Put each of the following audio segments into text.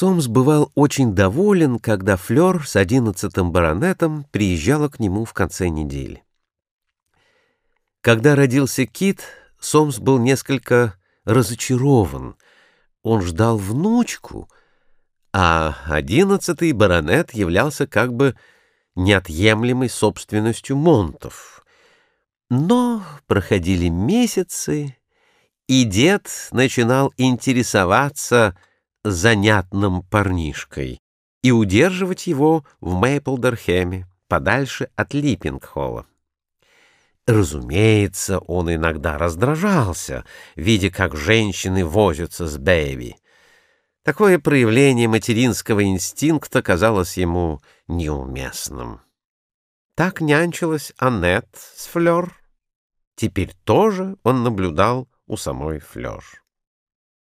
Сомс бывал очень доволен, когда Флёр с одиннадцатым баронетом приезжала к нему в конце недели. Когда родился Кит, Сомс был несколько разочарован. Он ждал внучку, а одиннадцатый баронет являлся как бы неотъемлемой собственностью Монтов. Но проходили месяцы, и дед начинал интересоваться занятным парнишкой и удерживать его в Мейплдерхеме, подальше от Липпингхолла. Разумеется, он иногда раздражался, видя, как женщины возятся с Бэйби. Такое проявление материнского инстинкта казалось ему неуместным. Так нянчилась Аннет с Флёр. Теперь тоже он наблюдал у самой Флёр.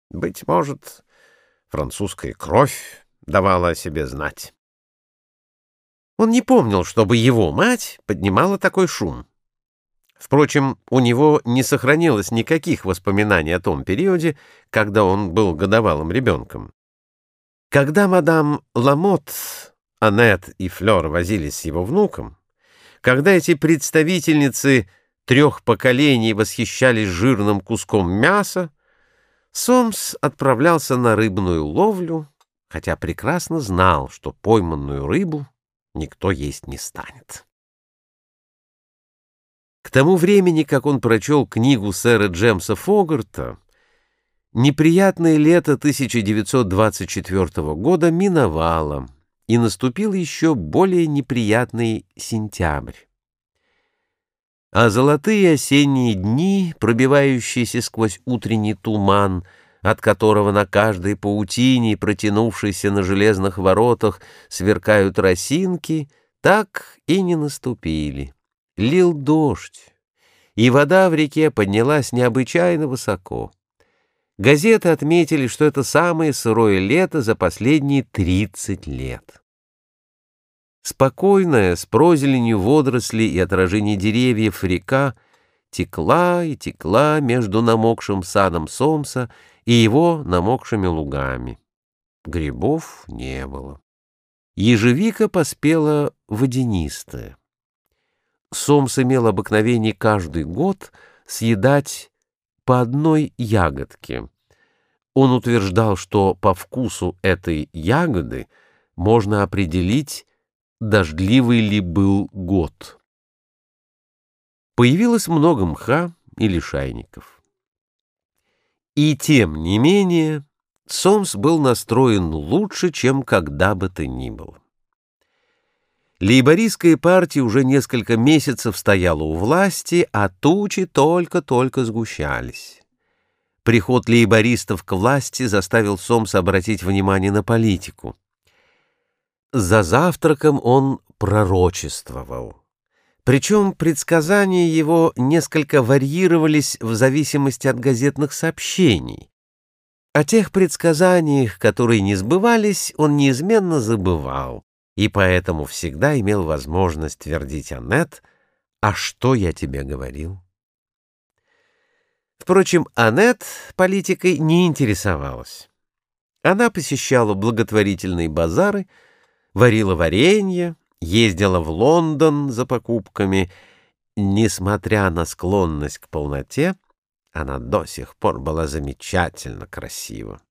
Быть может, французская кровь давала о себе знать. Он не помнил, чтобы его мать поднимала такой шум. Впрочем, у него не сохранилось никаких воспоминаний о том периоде, когда он был годовалым ребенком. Когда мадам Ламот, Аннет и Флёр возились с его внуком, когда эти представительницы трех поколений восхищались жирным куском мяса, Сомс отправлялся на рыбную ловлю, хотя прекрасно знал, что пойманную рыбу никто есть не станет. К тому времени, как он прочел книгу сэра Джемса Фогарта, неприятное лето 1924 года миновало, и наступил еще более неприятный сентябрь а золотые осенние дни, пробивающиеся сквозь утренний туман, от которого на каждой паутине, протянувшейся на железных воротах, сверкают росинки, так и не наступили. Лил дождь, и вода в реке поднялась необычайно высоко. Газеты отметили, что это самое сырое лето за последние 30 лет. Спокойная, с прозеленью водорослей и отражений деревьев река текла и текла между намокшим садом Сомса и его намокшими лугами. Грибов не было. Ежевика поспела водянистая. Сомс имел обыкновение каждый год съедать по одной ягодке. Он утверждал, что по вкусу этой ягоды можно определить, дождливый ли был год. Появилось много мха и лишайников. И тем не менее Сомс был настроен лучше, чем когда бы то ни было. Лейбористская партия уже несколько месяцев стояла у власти, а тучи только-только сгущались. Приход лейбористов к власти заставил Сомса обратить внимание на политику. За завтраком он пророчествовал. Причем предсказания его несколько варьировались в зависимости от газетных сообщений. О тех предсказаниях, которые не сбывались, он неизменно забывал, и поэтому всегда имел возможность твердить Аннет «А что я тебе говорил?» Впрочем, Аннет политикой не интересовалась. Она посещала благотворительные базары, варила варенье, ездила в Лондон за покупками. Несмотря на склонность к полноте, она до сих пор была замечательно красива.